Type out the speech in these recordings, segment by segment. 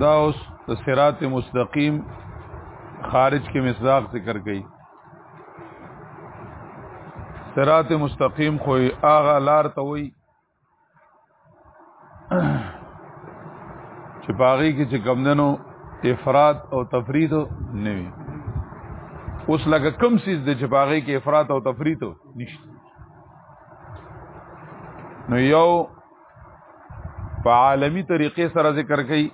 دا اوس د صراط مستقیم خارج کې مصداق ذکر کړي صراط مستقیم خو هغه لار ته وای چې پاغي کې چې کمندنو افراد او تفرید نه وي اوس لکه کم سیز د چې پاغي کې افراد او تفرید نشته نو یو په عالمی طریقې سره ذکر کړي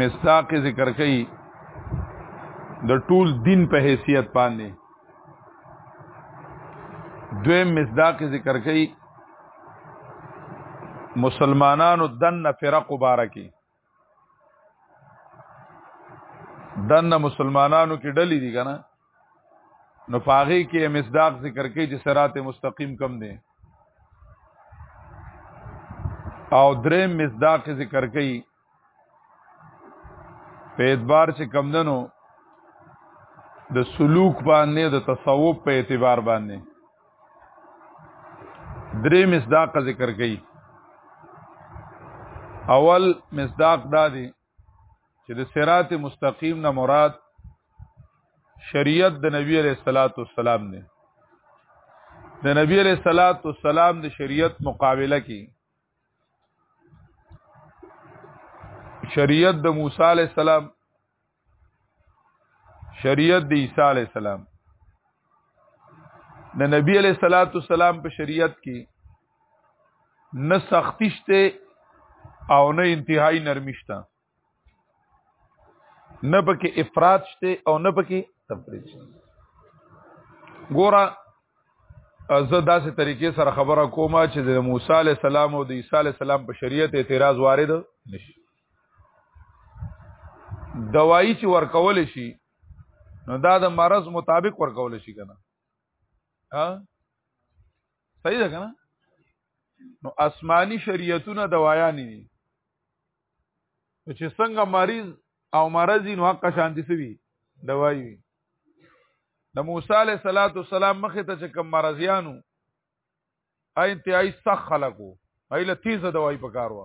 مصداق ذکر کړي د ټول دین په حیثیت باندې دویم مصداق ذکر کړي مسلمانانو دنه فرق مبارکي دنه مسلمانانو کې ډلې دي کنه نو پاغي کې مصداق ذکر کوي چې صراط مستقیم کم دی او درې مصداق ذکر کوي په اعتبار چې کم دنو د سلوک باندې د تصوف په اعتبار باندې درې مصداق ذکر کړي اول مصداق دا دی چې د صراط مستقیم نه مراد شریعت د نبی علیہ الصلات والسلام دی د نبی علیہ الصلات والسلام د شریعت مقابله کی شریعت د موسی علیہ السلام شریعت د عیسی علی السلام د نبی علی صلوات والسلام په شریعت کې نه سختی شته او نه انتهایی نرمی شته نه پکې افراط شته او نه پکې تفرید شته ګوره زه داسې طریقې سره خبره کومه چې د موسی علی السلام او د عیسی علی السلام په شریعت اعتراض وارد نشي دوايي چې ورکول شي نو دا د مرض مطابق ورکول شي کنه ها صحیح ده کنه نو آسمانی شریعتونه دوايان دي چې څنګه مریض او مرضی نو حق شان دي سوي دوايي د موسی علیه صلوات والسلام مخه ته چې کوم مرضیانو انتهایی سخت خلکو ایله تیزه دوايي پکارو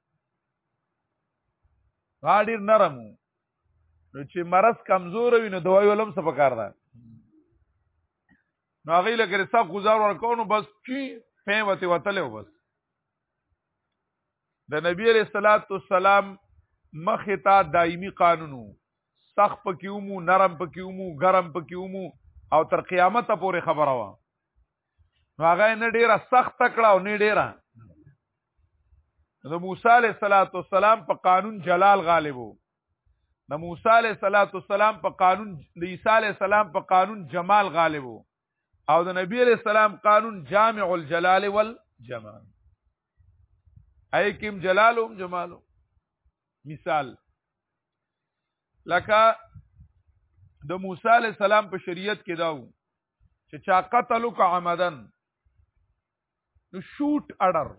دا ډیر نرم نو چې مرض کمزور وي نو دوايي ولم څه پکار ده نو هغه لکه رسا گزار ورکو نو بس چی په وته وتلو بس د نبی علیہ الصلات والسلام مخ ته دایمي قانونو سخت پکې ومو نرم پکې ومو ګرم پکې ومو او تر قیامت پورې خبره وا نو هغه نه ډیره سخت کړه او نه ډیره د موسی علیه صلوات والسلام په قانون جلال غالب وو د موسی علیه صلوات والسلام په قانون د عیسی علیه السلام په قانون جمال غالب وو او د نبی علیه السلام قانون جامع الجلال والجمال اي کوم جلال او جمال مثال لکه د موسی علیه السلام په شریعت کې داو چې چا قتلک عمدن نو شوټ اډر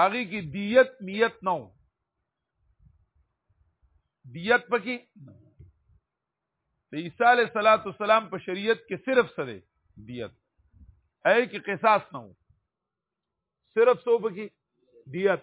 هغه کې دیت میت نو دیت پکې د عیسی علیه صلوات والسلام په شریعت کې صرف سره دیت اې کې قصاص نو صرف سو پکې دیت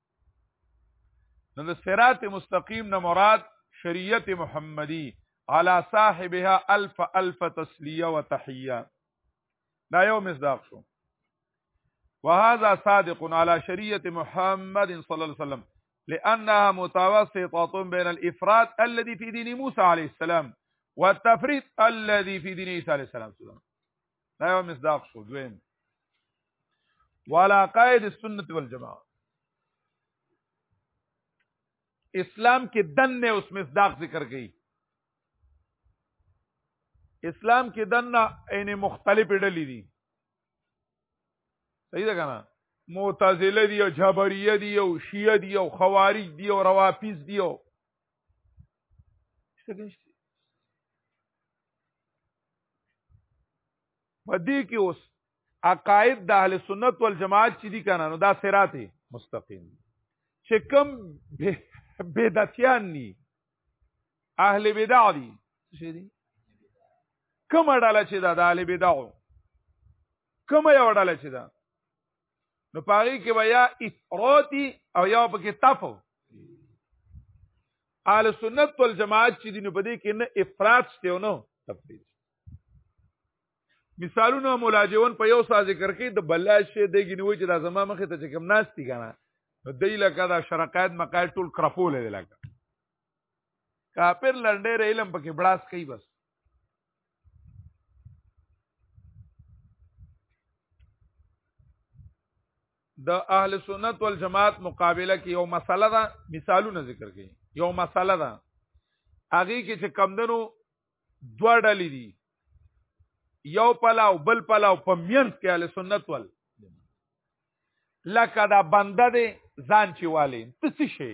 نو د صراط مستقیم نه مراد شریعت محمدی علی صاحبها الف الف تسلیه تحیه دا یو مصداق شو وهذا صادق على شريه محمد صلى الله عليه وسلم لانها متوسطه بين الافراد الذي في دين موسى عليه السلام والتفريط الذي في دين عيسى عليه السلام دا یو مصداق شو دویم والا قائد السنت والجماعه اسلام کې دن نه اوس مصداق ذکر کړي اسلام کې دن نه عین مختلف ډلې دي صحیح ده کنه معتزله دي او جبريه دي او شیعه دي او خوارج دي او روافض دي او پدې کې اوس عقاید د اهل سنت والجماعت چې دي کنه نو دا صراط مستقیم چې کم بدعتیان ني اهل بدع دي څه دي کوم ډاله چې دا د اهل بدع کوم یو ډاله چې دا نو پاغي کې بیا افراطي او یا پکې تفو اهل سنت والجماعت چې دین په دې کې نه افراط شته نو تفریط مثالونه ملاجون په یو ساز ذکر کې د بلا شی دګی نوې چې د زما مخې ته چې کوم ناشتي کنه نو دی لکه دا شرقات مقال ټول کرپول دی لکه کافر لنډې علم پکې بلاس کوي بس د اهل سنت والجماعت مقابله کې یو مسله ده مثالونه ذکر کړي یو مسله ده هغه کې چې کمندنو دوه ډلې دي یو پلاو بل پلاو په مینس کې اهل سنت وال لکه دا بنده دی ځان چې والی ته څه شي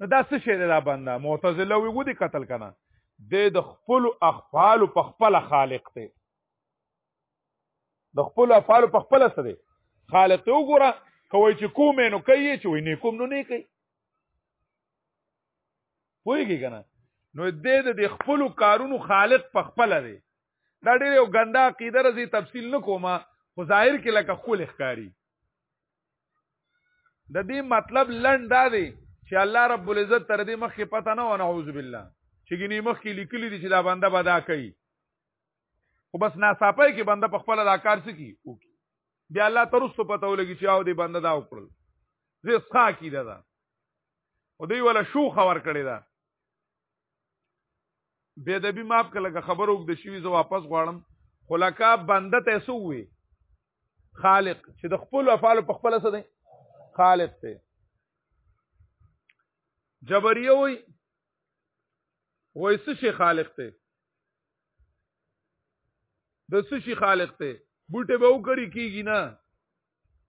نو دا څه شی دی دا بنده معتزله وی ودی قتل کنه د د خپل اخفال په خپل خالق ته د خپل افعال په خپل څه دی خالق ته وګوره کوي چې کوم نو کوي چې ویني کوم نو نه کوي پوهیږي کنه نو د د خپل کارونو خالق په خپل دی دا ډېر یو ګنده عقیده رزي تفصیل نکوما خو ظاهر کې لکه خول ښکاری د دې مطلب لند دا دی چې الله رب العزت تر دې مخکې پته نه و نعوذ بالله چې ګنې مخکې لیکلي دي چې دا بنده به دا کوي خو بس ناڅاپه کې بنده په خپل دا کار سکی وکي بیا الله تر اوسه پته ولګي چې او دې بنده دا وکړل زه ښه کیده دا او دوی ولا شو خبر کړی دا به د بي ماف کله خبر وګ د شوی زه واپس غواړم خلقا بنده ته سوې خالق چې د خپل افعال په خپل څه دی خالق ته جبريه وي وای څه شي خالق ته د څه شي خالق ته بوټه به وکړي کیږي نه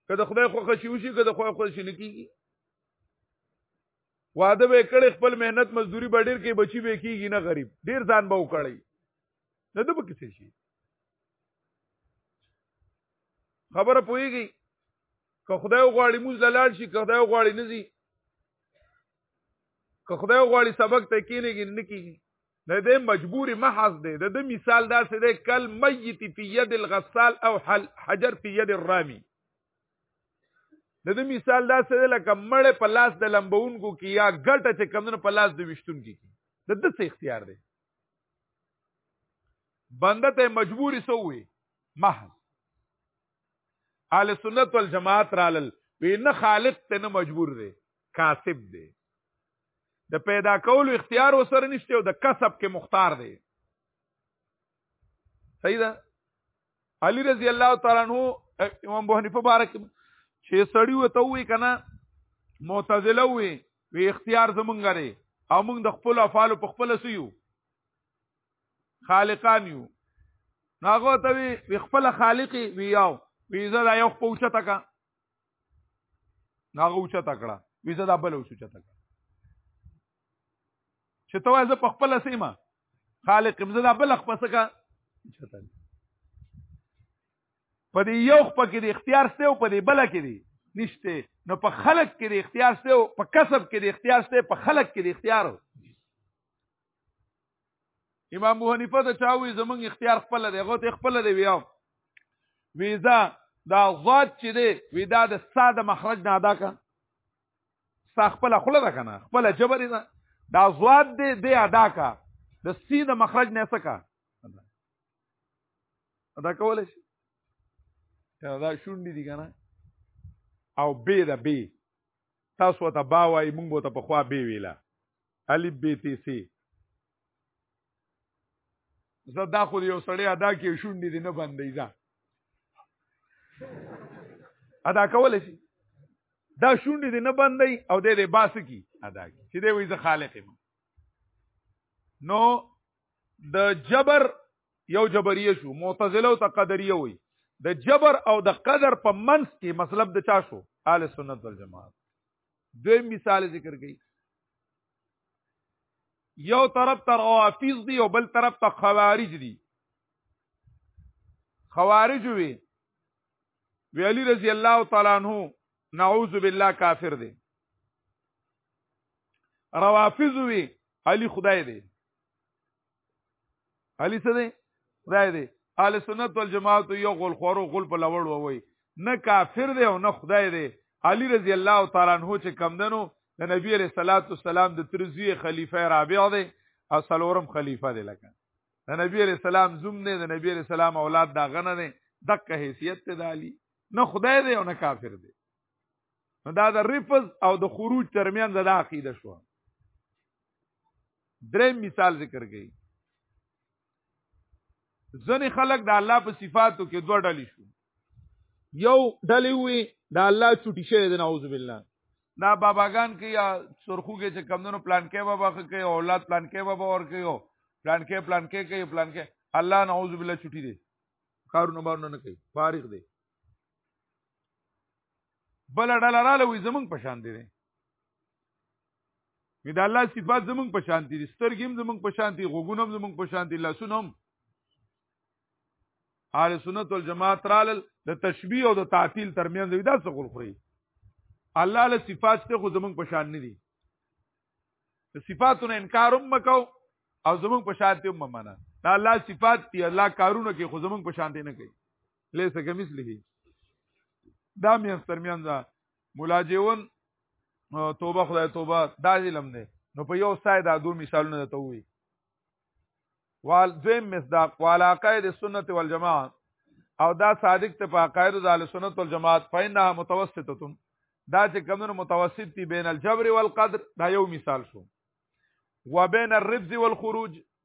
کله خدای خو خوشي وشي کله خو خوشي نه کیږي واده به کړي خپل مهنت مزدوري به ډیر کې بچي به کیږي نه غریب ډیر ځان به وکړي نه د بکې څه شي خبره پويږي که خدای غواړي موږ لاله شي که خدای غواړي نزي که خدای غواړي سبق ته کینېږي نه کیږي نه دې مجبور محض دی د دې مثال دا څه دی کل میت فی ید الغسال او حجر فی ید الرامی د دې مثال دا څه لکه مړ په لاس د لمبونکو کې یا ګټه چې کمونه په لاس د وشتون کې د دې څه اختیار دی بنده ته مجبوری سو وي محض اهل سنت والجماعت رالل وی نه خالق ته نه مجبور دی کاسب دی د پیدا کولو اختیار وسره نشته او د کسب کې مختار دی صحیح ده علی رضی الله تعالی عنہ امام ابو حنیفه بارک چې سړی وته وی کنه معتزله وی وی اختیار زمونږ لري او موږ د خپل افعال په خپل سيو خالقان یو ناغه ته وی خپل خالق وی یاو وی زړه یو پوښتنه کا هغه اوچا تکړه ویزه دا بل اوچا تکړه چې ته وایې زه په خپل سیمه خالق زه دا بل خپل سکه چته په دې یو خپل کې د اختیار سته او په دې بل کې دی نشته نو په خلق کې د اختیار سته او په کسب کې د اختیار سته په خلق کې د اختیار امام ابو حنیفه ته چاوي زمونږ اختیار خپل دی غوته خپل دی ویاو ویزا دا ذات چې دی ویدا د ساده مخرج نه ادا کا سا خپل خپل ده کنه خپل جبر ده دا ذات دی دی ادا کا د سین مخرج نه سکا ادا کول شي دا شونډې دي کنه او بی دا بی تاسو ته با وای مونږ ته په خوا بی ویلا الف بی تی سی زه دا خو یو سړی ادا کې شونډې دې نه بندې ځه ادا کول شي دا شونډې دې نه بندې او دې دې باس کی ادا کی چې دې وې زه خالق یم نو د جبر یو جبریه شو معتزله او تقدریه وي د جبر او د قدر په منځ کې مطلب د چا شو اهل سنت والجماعت دوی مثال ذکر کړي یو طرف ته روافض دي او بل طرف ته خوارج دي خوارج وی وی علی رضی الله تعالی عنہ نعوذ بالله کافر دي روافض وی علی خدای دی علي څه دی دا دی اهل سنت والجماعت یو غول خورو غول په لوړ ووي نه کافر دی او نه خدای دی علي رضی الله تعالی عنہ چې کم دنو د نبی علیہ الصلوۃ والسلام د ترزی خلیفہ رابع دی او سلورم خلیفہ دی لکه د نبی علیہ السلام زوم نه د نبی علیہ السلام اولاد دا غنه نه دغه حیثیت ته د علي نه خدای دی او نه کافر دی نو دا د رفض او د خروج ترمنځ د عقیده شو درې مثال ذکر کړي ځنې خلک د الله په صفاتو کې دوه ډلې شو یو ډلې وي د الله چټي شه د نعوذ بالله دا باباګان کې یا سرخو کې چې کمونو پلان کې بابا کې اولاد پلان کې بابا اور کې یو پلان کې پلان کې کې پلان کې الله نعوذ بالله چټي دي کارونه باندې نه کوي فارغ دي بل ډله رااله وي زمونږ په شان دي وی دا الله صفات زمونږ په شان دي سترګې هم زمونږ په شان دي غوګونه هم زمونږ په شان دي لاسونه هم اهل سنت والجماعت رال د تشبیه او د تعطیل ترمنځ دا څه غول خوري الله له صفات ته خو زمونږ په شان نه دي د صفاتونو انکار هم وکاو او زمونږ په شان ته هم مننه دا الله صفات دي الله کارونه کې خو زمونږ په شان دي نه کوي ليس كمثله دا مې سترمیان دا ملاجون توبه خدای توبه دا ظلم دی نو په یو سای دا دوه مثالونه ته وي وال دویم مصداق والا قید سنت والجماعت او دا صادق ته په قاعده د اهل سنت والجماعت فینها متوسطه دا چې کمنو متوسط دي بین الجبر والقدر دا یو مثال شو وبین الرفض والخروج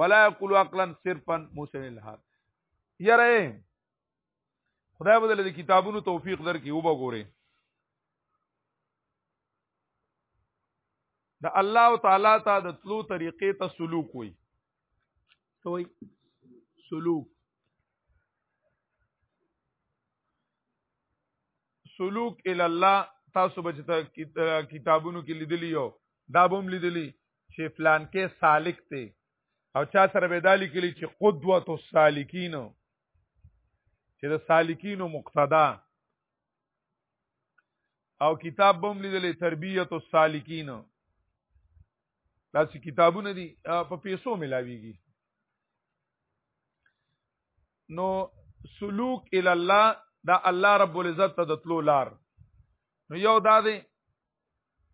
ولا یقول عقلا صرفا موسن الحال یره خدای بدل د کتابونو توفیق درکې او بګوره د الله تعالی ته د تلو طریقې ته سلوک وي سوي سلوک سلوک ال الله تاسو به کتابونو کې لیدلی یو دا به هم لیدلی چې پلان کې سالک دی او چا سره به دالی کلی چې قدوت السالکین چې د سالکین مقتدا او کتاب بم لیدلې تربیت السالکین دا چې کتابونه دي په پیسو ملاویږي نو سلوک ال الله دا الله رب العزت ته د تلو لار نو یو دا دی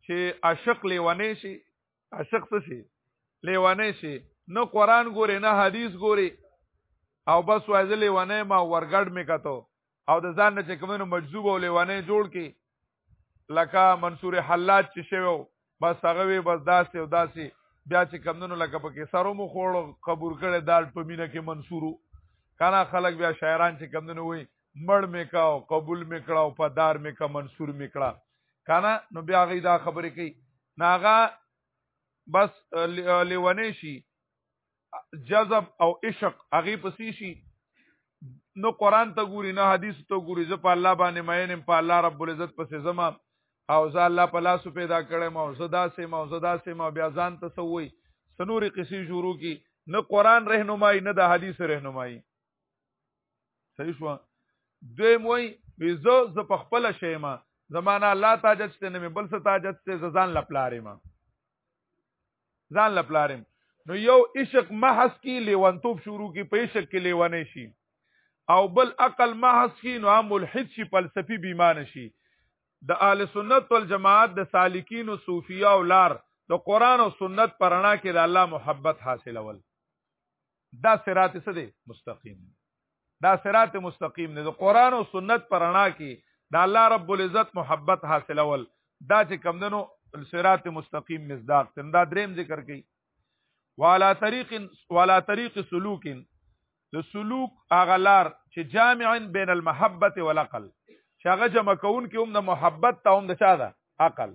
چې عاشق لیوانه شي عاشق څه شي لیوانه شي نه قران ګوري نه حدیث ګوري او بس وایزه لیوانه ما ورګډ می کتو او د ځان نه چې کومو مجذوب او لیوانه جوړ کی لکه منصور حلات چې شوی بس هغه وی بس داسې او داسې بیا چې کمندونو لکه پکې سرو مو خوړو قبول کړي دال په مینه کې منصورو کانا خلک بیا شاعران چې کمندونو وي مړ مې کا او قبول مې کړه او په دار مې کا منصور مې کړه کنه نو بیا غي دا خبرې کوي ناغه بس لیونه شي جذب او عشق هغه پسې شي نو قران ته ګوري نه حدیث ته ګوري زه په الله باندې مینم په الله رب العزت پسې زما او زه الله په لاسو پیدا کړم او زه داسې ما زه داسې ما بیا ځان ته سووي سنوري قصې شروع کی نه قران رهنمایي نه د حدیث رهنمایي صحیح شو دوی موي زه ز په خپل شی ما زمانہ لا تاجت ته نه بل څه تاجت ته ځان لپلارې ما ځان لپلارم نو یو عشق محس کی لیوانتوب شروع کی په عشق کې لیوانې شي او بل عقل محس کی نو ملحد شي فلسفي بیمانه شي د اهل سنت والجماعت د سالکین او صوفیا او لار د قران او سنت پرانا کې د الله محبت حاصلول دا صراط څه دی مستقیم دا صراط مستقیم دی د قران او سنت پرانا کې دا الله رب العزت محبت حاصلول دا چې کم دنو صراط مستقیم مصداق تندا دریم ذکر کړي والا طریق والا طریق سلوک د سلوک اغلار چې جامع بین المحبت والعقل شاغه جمع کون کې هم د محبت ته هم د چا ده عقل